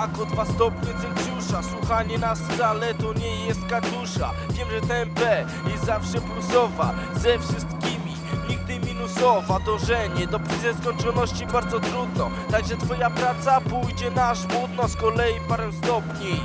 Tak, o dwa stopnie Celsjusza. Słuchanie nas wcale to nie jest katusza Wiem, że tempe jest zawsze plusowa Ze wszystkimi nigdy minusowa. Dążenie do ze skończoności bardzo trudno. Także twoja praca pójdzie na żmudno. Z kolei parę stopni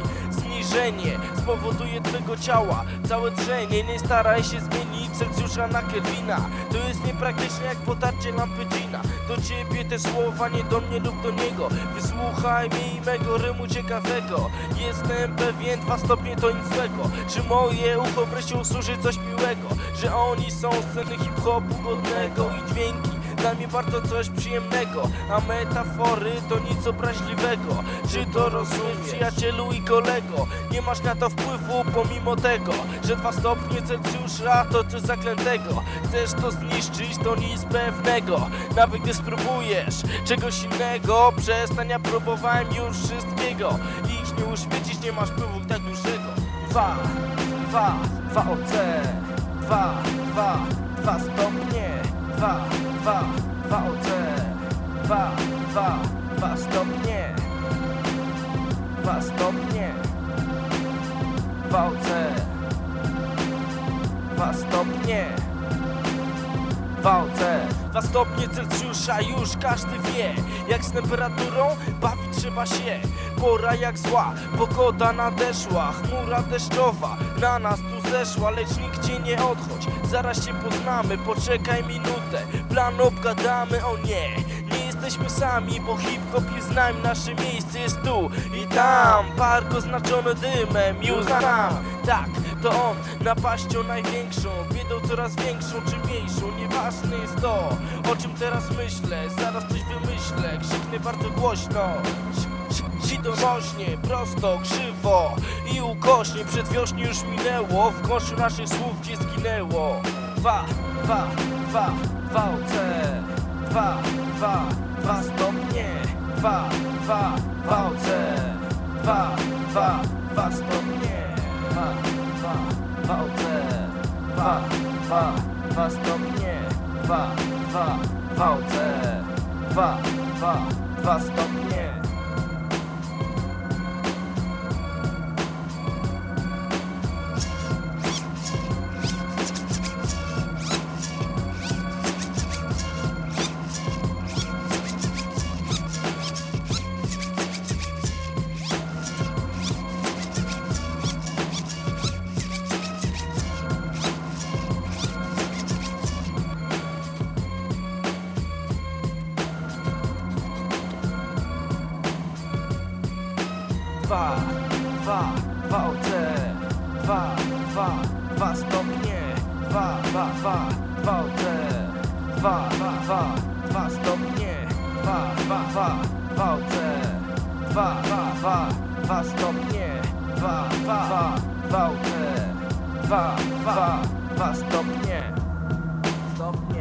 Spowoduje twego ciała. Całe drzenie, nie staraj się zmienić Celsjusza na Kelvina. To jest niepraktyczne jak potarcie lampy Gina Do ciebie te słowa, nie do mnie lub do niego. Wysłuchaj mi mego rymu ciekawego. Jestem pewien, dwa stopnie to nic złego. Czy moje ucho wreszcie usłyszy coś miłego? Że oni są sceny hip-hopu godnego I dźwięki dla mnie bardzo coś przyjemnego A metafory to nic obraźliwego. Czy to rozumiesz przyjacielu i kolego? Nie masz na to wpływu pomimo tego Że dwa stopnie Celsjusza to coś zaklętego. Chcesz to zniszczyć to nic pewnego. Nawet gdy spróbujesz czegoś innego Przestań, ja próbowałem już wszystkiego. Ich nie uświecić, nie masz wpływu tak dużego. Dwa, dwa, dwa OC Dwa, dwa, dwa stopnie Dwa, dwa, dwa OC Dwa, dwa, dwa stopnie. Dwa stopnie. Dwa OC Dwa stopnie OC Dwa stopnie Celsjusza już każdy wie Jak z temperaturą bawić trzeba się. Pora jak zła, pogoda nadeszła Chmura deszczowa na nas tu zeszła Lecz nigdzie nie odchodź, zaraz się poznamy Poczekaj minutę, plan obgadamy O nie, nie jesteśmy sami Bo hip-hop jest nami, nasze miejsce jest tu i tam. Park oznaczony dymem, już znam Tak, to on, napaścią największą Biedą coraz większą czy mniejszą Nieważne jest to, o czym teraz myślę Zaraz coś wymyślę, krzyknę bardzo głośno. Sidonośnie, prosto, krzywo i ukośnie Przedwiośnie już minęło, w koszu naszych słów gdzie zginęło. Dwa, dwa, dwa, OC Dwa, dwa, dwa stopnie. Dwa, dwa, OC Dwa, dwa, dwa stopnie dwa, dwa Dwa, dwa, stopnie Dwa, dwa, OC Dwa, dwa, dwa stopnie dwa, dwa, dwa OC, dwa, dwa, dwa stopnie, dwa, dwa, dwa, dwa OC, dwa, dwa, dwa, dwa stopnie, dwa, dwa, dwa, dwa OC, dwa, dwa, dwa, dwa stopnie, dwa, dwa, dwa, dwa OC, dwa, dwa, dwa stopnie, stopnie.